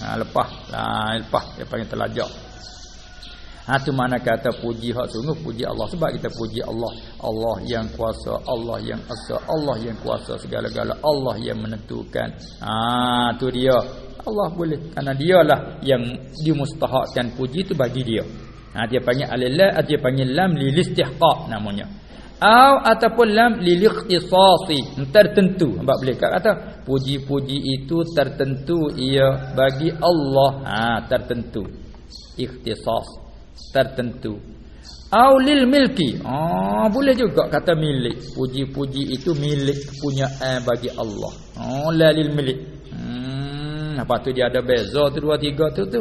Ha lepas. Ha lepas dia panggil telajak. Ha tu mana kata puji hak sungguh puji Allah sebab kita puji Allah. Allah yang kuasa, Allah yang asa, Allah yang kuasa segala-gala, Allah yang menentukan. Ha tu dia. Allah boleh kerana dialah yang dimustahakkan puji itu bagi dia. Ha dia panggil alillah, dia panggil lam lil istihqaq namanya. Au ataupun lam lil ikhtisasi, tertentu. Sebab boleh kata puji-puji itu tertentu ia bagi Allah. Ha tertentu. Ikhtisas tertentu. Au lil milki. Oh boleh juga kata milik. Puji-puji itu milik punya eh, bagi Allah. Oh la lil milik. Hmm apa tu dia ada beza tu dua tiga tu tu.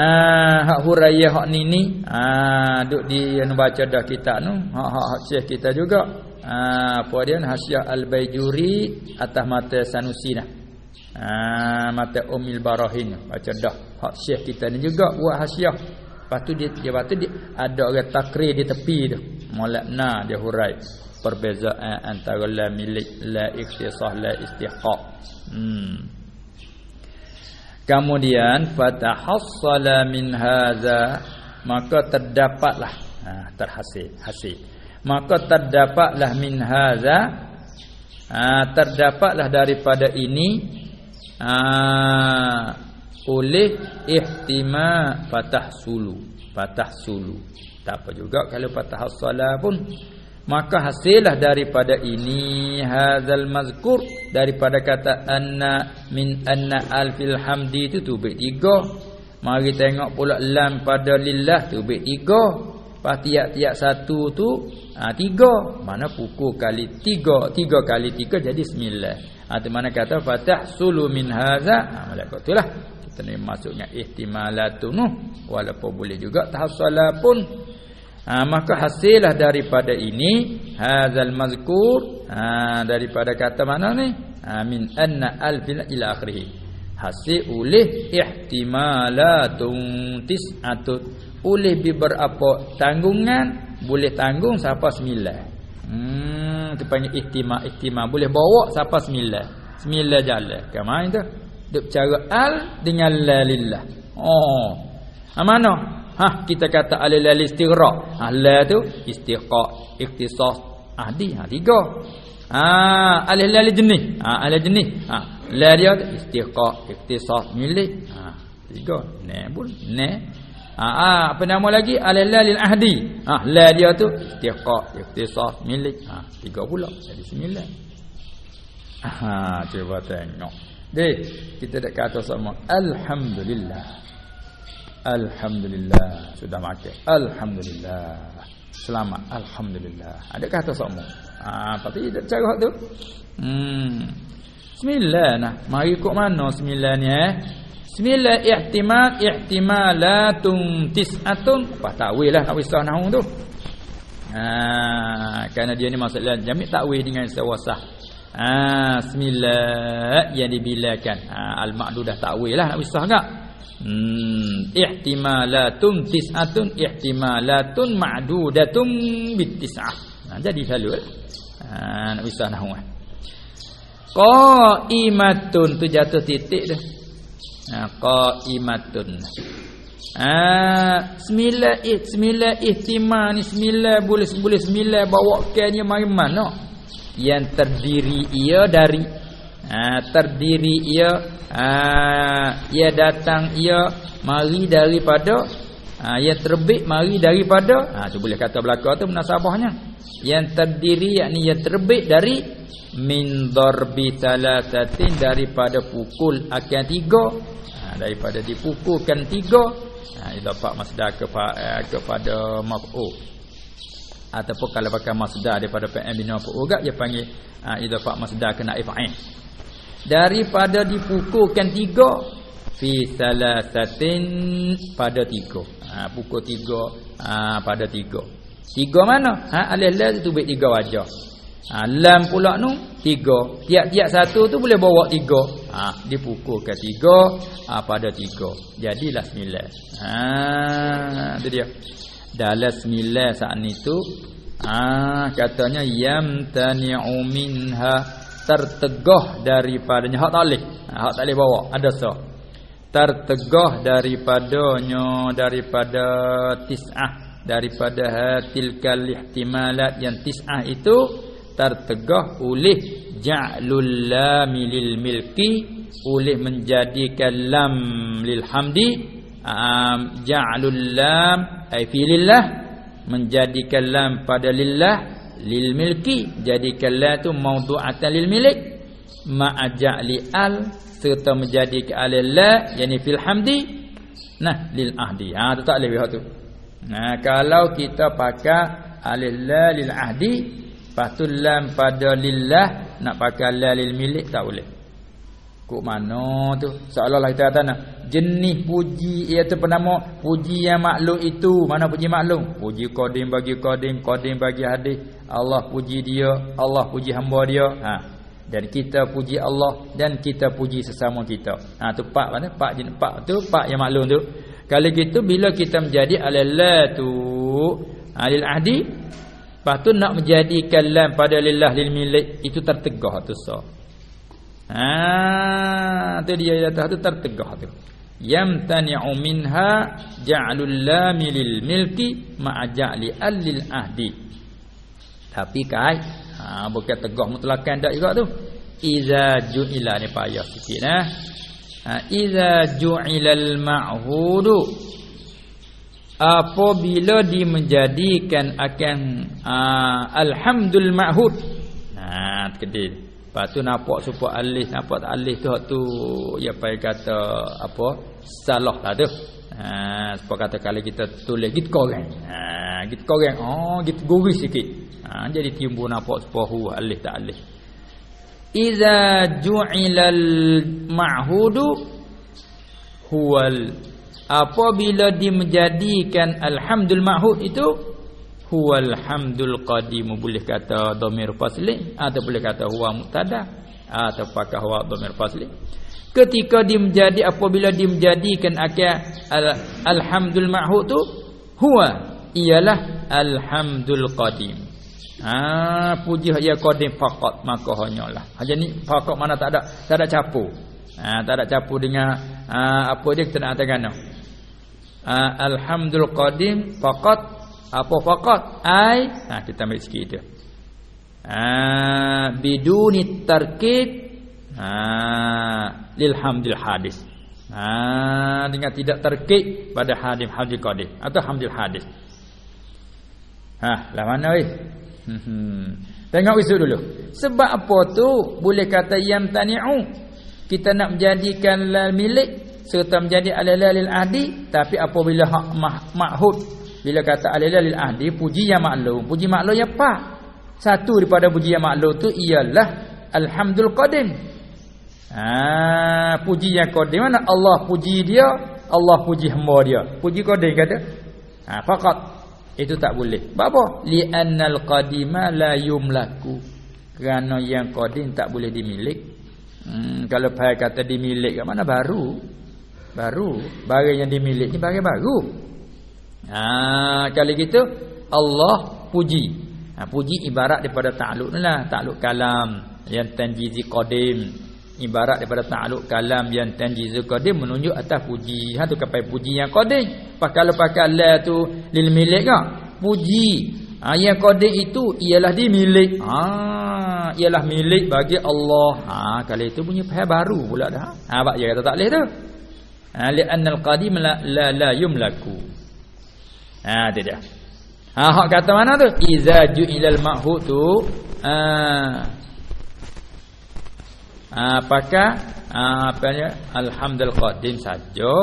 Ah, hak huraya hak nini. Ah duk di anu baca dah kita tu hak hak syekh kita juga. Ah apa dia hasiah al-baijuri atas mata sanusi dah. Ha mata Umil Barahin. Baca dah. Hak Syekh kita ni juga buat hasiah. Lepas tu dia dia tu dia ada orang takrir di tepi tu. Mulakna dia hurai perbezaan antara la milik la ikhtisah la istihqaq. Hmm. Kemudian fatahassala min hadza maka terdapatlah ha, terhasil hasil. Maka terdapatlah min hadza ha, terdapatlah daripada ini ha, oleh ihtima patah sulu. Patah sulu. Tak apa juga kalau patah salah pun. Maka hasillah daripada ini hadzal mazkur daripada kata anna min anna alfil hamdi itu tu baik tiga. Mari tengok pula lam pada lillah tu baik tiga. Pas tiap-tiap satu tu ha, tiga. Mana pukul kali tiga tiga kali tiga jadi sembilan. Atau ha, mana kata fatah sulu min haza. Ha, malaikat itulah. Kita ni maksudnya ihtimalatun. Walaupun boleh juga tahassala pun. Ha, maka hasillah daripada ini. Hazal mazkur. Ha, daripada kata mana ni? Ha, min anna alfil ila akhirih. Hasil oleh ihtimalatun tis'atun. Oleh beberapa tanggungan. Boleh tanggung siapa sembilan. Hmm, tu panggil ihtimam ihtimam boleh bawa siapa sembilan. Sembilan jalan. Ke mana tu? Duk cara al dengan la lillah. Oh. Ha mana? Ha kita kata al lil istighraq. Ha la tu istiqaq, ikhtisas, ahdi. Ha tiga. Ha al lil jenis. Ha al jenis. Ha la dia istiqaq, ikhtisas, milik. Ha tiga. Ne pun ne Ha, ha, apa nama lagi? Alalil ahdi. Ha, la dia tu istiqaq, ikhtisas, milik. Ha, tiga pula. Jadi sembilan. Ha, cuba tengok. Dek, kita dah kata sama alhamdulillah. Alhamdulillah sudah makan. Alhamdulillah. Selamat alhamdulillah. Ada kata sama. Ha, tapi tak cara tu. Hmm. Sembilan nah. Mari kok mana sembilan ni eh? Sembilan ihtimal ihtimalatun tis'atun. Apa takwil lah nak wisah nahu tu. Ha, kerana dia ni masalah jamik takwil dengan sewasah. Ha, sembilan yang dibilakan. Ha, al-ma'dudah takwil lah nak wisah enggak? Hmm, ihtimalatun tis'atun ihtimalatun ma'dudatun bitis'ah. Ha, jadi selalu lah. Ha, nak wisah nahu. Qaimatun tu jatuh titik dah ha, qaimatun ha sembilan ih sembilan ihtimam ni sembilan boleh boleh sembilan bawa kenya mari mana yang terdiri ia dari ha, terdiri ia ha, ia datang ia mari daripada ha, ia terbit mari daripada ha tu boleh kata belaka tu munasabahnya. Yang terdiri yakni ia terbit dari min darbi talatin daripada pukul akan tiga daripada dipukulkan tiga ha, dapat masdar kepa, eh, kepada maf'ul ataupun kalau pakai masdar daripada PM bina maf'ul juga dia panggil ha, dapat masdar kena if'in daripada dipukulkan tiga fi salasatin pada tiga ha, pukul tiga ha, pada tiga tiga mana ha, alih-alih itu baik tiga wajah Ha, lam pula tu tiga. Tiap-tiap satu tu boleh bawa tiga. Ha, dipukul ke tiga ha, pada tiga. Jadilah sembilan. Ha, tu dia. Dalam sembilan saat ni tu ha, katanya yam tani'u minha tertegah daripadanya hak tak boleh. Ha, hak tak bawa. Ada so. Tertegah daripadanya daripada tis'ah daripada hatil kal ihtimalat yang tis'ah itu tertegah oleh ja'lul lam lil milki oleh menjadikan lam lil hamdi um, ja'lul lam ay fi lillah menjadikan lam pada lillah lil milki jadikan lam tu mawdu'atan lil milik. Ma'a ja'li al serta menjadikan alillah yakni fil hamdi nah lil ahdi. Ha tu tak boleh tu. Nah kalau kita pakai alillah lil ahdi Lepas lam pada lillah nak pakai la lil milik tak boleh. Kok mana tu? Seolah-olah kita kata nak jenis puji iaitu penama puji yang maklum itu. Mana puji maklum? Puji qadim bagi qadim, qadim bagi hadis. Allah puji dia, Allah puji hamba dia. Ha. dan kita puji Allah dan kita puji sesama kita. Ha tu pak mana? Pak jenis pak tu pak yang maklum tu. Kalau gitu bila kita menjadi alallatu alil ahdi Lepas tu nak menjadikan lam pada lillah lil milik itu tertegah tu so. Ha tu dia di atas tu tertegah tu. Yamtani'u minha ja'lul lam lil milki ma'a ja'li alil ahdi. Tapi kai ha bukan tegah mutlakan dak juga tu. Iza ju'ila ni payah sikit nah. Ha iza ju'ilal ma'hudu apabila dimenjadikan akan uh, alhamdul ma'hud nah kedil lepas tu nampak supaya alih nampak alih tu tu ya pai kata apa salah lah tu. Ha supaya kata kalau kita tulis git korang ha git korang oh git gurih sikit. Ha jadi timbul nampak supaya alih tak alih. Iza ju'ilal ma'hudu huwal. Apabila dimenjadikan alhamdul mahud itu huwal hamdul qadim. Boleh kata dhamir fasli atau boleh kata huwa mubtada atau pakah huwa dhamir fasli ketika dimenjadi apabila dimenjadikan akan alhamdul mahud tu huwa ialah alhamdul qadim. Ha puji ya qadim faqat maka hanyalah hanya ni faqat mana tak ada tak ada capu. Ha tak ada capu dengan ha, apa dia kita nak katakan uh, alhamdul qadim faqat apa faqat ai. Ha kita ambil sikit dia. Uh, biduni tarkib ha lil hamdil hadis. Ha dengan tidak tarkib pada hadim hamdul qadim atau hamdul hadis. Ha lah mana weh? Hmm tengok isu dulu. Sebab apa tu? Boleh kata yam tani'u kita nak menjadikan lal milik serta menjadi alalil ahdi tapi apabila hak ma'hud bila kata alalil ahdi puji yang maklum. Puji maklum yang apa satu daripada puji yang maklum tu ialah alhamdul qadim. Ha puji yang qadim mana? Allah puji dia Allah puji hamba dia. Puji qadim kata ha faqat. Itu tak boleh. Apa li annal qadima la yumlaku. Kerana yang qadim tak boleh dimilik. Hmm, kalau pai kata dimilik kat mana? Baru. Baru. Barang yang dimiliki barang baru ha kalau gitu Allah puji. Ha, puji ibarat daripada takluk lah. Takluk kalam yang tanjizi qadim. Ibarat daripada takluk kalam yang tanjizi qadim menunjuk atas puji. Ha tu kapai puji yang qadim. Pakai la tu lil milik ke puji. Ha, yang qadim itu ialah dimilik ha ialah milik bagi Allah. Ha kalau itu punya faham baru pula dah. Ha bab dia kata tak boleh tu. Ha li'anna al-qadim la la, la yumlaku ha tu dia. Ha hak kata mana tu? Iza ju'ilal ma'hu tu ha. Ha apakah? Ha, apa dia? Alhamdul qadim saja.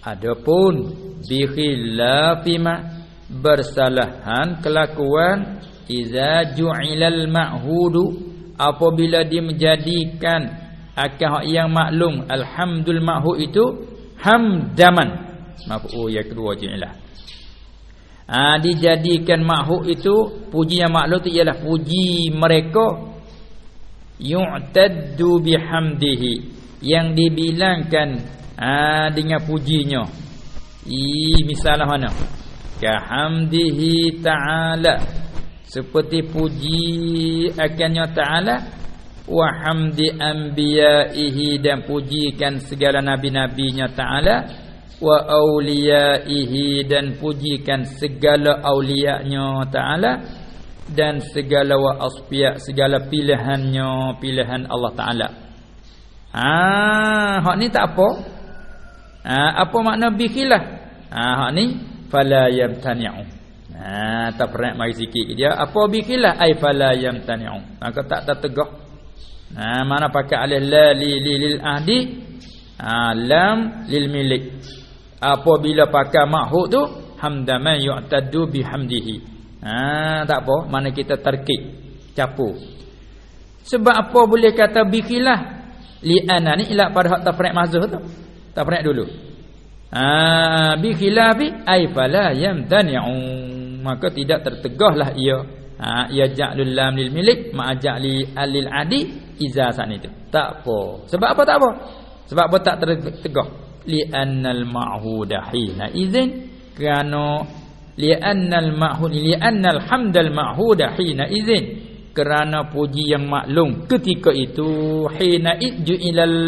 Adapun bi khilafi ma bersalahan kelakuan iza ju'ilal ma'hudu apabila dia menjadikan akan yang maklum alhamdul mahu itu hamdaman. Mafu yang kedua jelah ha, dijadikan mahu itu puji yang maklum itu ialah puji mereka. Yu'taddu bihamdihi. Yang dibilangkan ha, dengan pujinya. I misalah mana? Kahamdihi ta'ala. Seperti puji akannya ta'ala. Wa hamdi anbiya'ihi dan pujikan segala nabi-nabinya ta'ala wa awliyaihi dan pujikan segala awliya'nya ta'ala dan segala wa asfiya segala pilihannya pilihan Allah ta'ala. Ah hak ni tak apa. Ah apa makna bikhilah ah hak ni fala yamtani'u. Ah tak pernah mari sikit dia. Apa bikhilah ai fala yamtani'u. Maka tak tertegak Ha mana pakai alif la li lil ahdi. Ha lam lil milik. Apabila pakai mahhud tu hamdaman yu'taddu bihamdihi. Ha tak apa mana kita terkik capu. Sebab apa boleh kata bikhilah li ana ni ila pada hak tafriq mazhah tu. Tafriq dulu. Ha bikhilafi ai fala yamtani'u maka tidak tertegahlah ia. Ha ia ja'lul lam lil milik ma ja'li alil adi izar saat itu. Tak apa. Sebab apa tak apa? Sebab apa tak tertegah? Li'annal ma'huda hina. Izin kerana li'annal ma'hud li'annal hamdal ma'huda hina. Izin kerana puji yang maklum ketika itu hina ij'ilal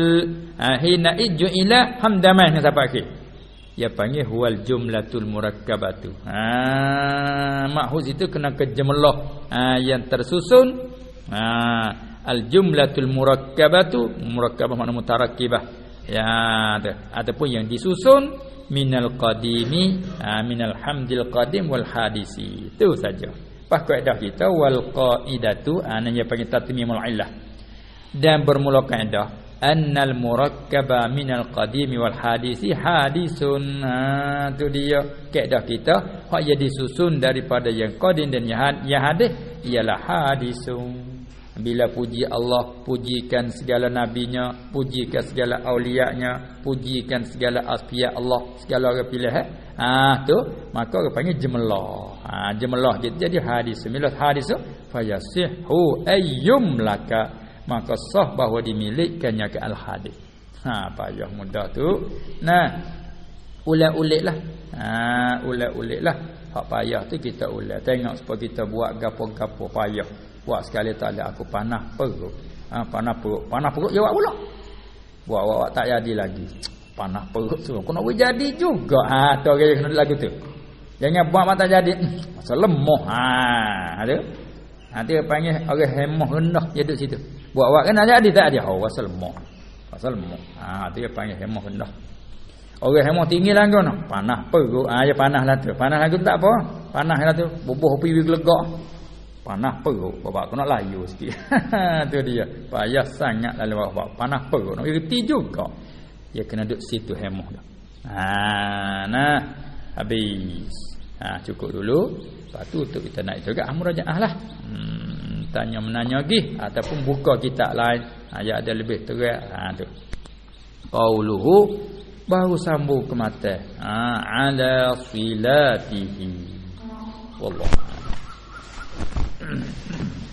ha, hina ij'ila hamdaman yang siapa akhir dia panggil huwal jumlatul murakkabatu. Ha mahuz itu kena kejemlah ha, yang tersusun. Ha al jumlatul murakkabatu murakkabah makna mutarakkibah ya ataupun yang disusun minal qadimi ha, minal hamdil qadim wal hadisi. Itu saja. Pas kaedah kita wal qaidatu ha, dia panggil tatmimul illah. Dan bermula kaedah annal murakkaba minal qadimi wal hadisi hadisun. Ha tu dia kaedah kita. Hak jadi susun daripada yang qadim dan yang hadis ialah hadisun bila puji Allah pujikan segala nabinya pujikan segala aulianya pujikan segala asfiya Allah segala orang pilih eh? ha tu maka orang panggil jemlah ha jemlah jadi hadis sembilan hadis fayasihu ayyum laka maka sah bahawa dimilikkannya ke al-hadis. Ha payah mudah tu. Nah. Ulat-uliklah. Ha ulat-uliklah. Hak payah tu kita ulat. Tengok supaya kita buat gapo-gapo payah. Buat sekali tak ada aku panah perut. Ha panah perut. Panah perut jawab pula. Buat awak tak jadi lagi. Panah perut tu. Kau nak jadi juga. Ha tu orang kena lagu tu. Jangan buat mata jadi. Masa lemah. Ha ada. Nanti panggil orang hemah rendah dia duduk situ. Buat awak kan ada tak ada. Oh wasal lemah. Wasal lemah. Ha dia panggil hemah rendah. Orang hemah tinggi lah kan. Panah perut. Ha dia panah lah tu. Panah lagu tak apa. Panah lah tu. Bubuh piwi gelegak. Panah perut. Bapak aku nak layu sikit. tu dia. Payah sangat lalu bapak. Panah perut. Nak reti juga. Dia kena duduk situ hemah dah. Ha nah. Habis. Ha, cukup dulu. Lepas tu untuk kita naik juga amrajaah lah. Hmm, tanya menanya lagi ataupun buka kitab lain. Yang ada lebih terang. Ha tu. Qauluhu baru sambung ke mata. Ha ala silatihi. Wallah. Mm-hmm.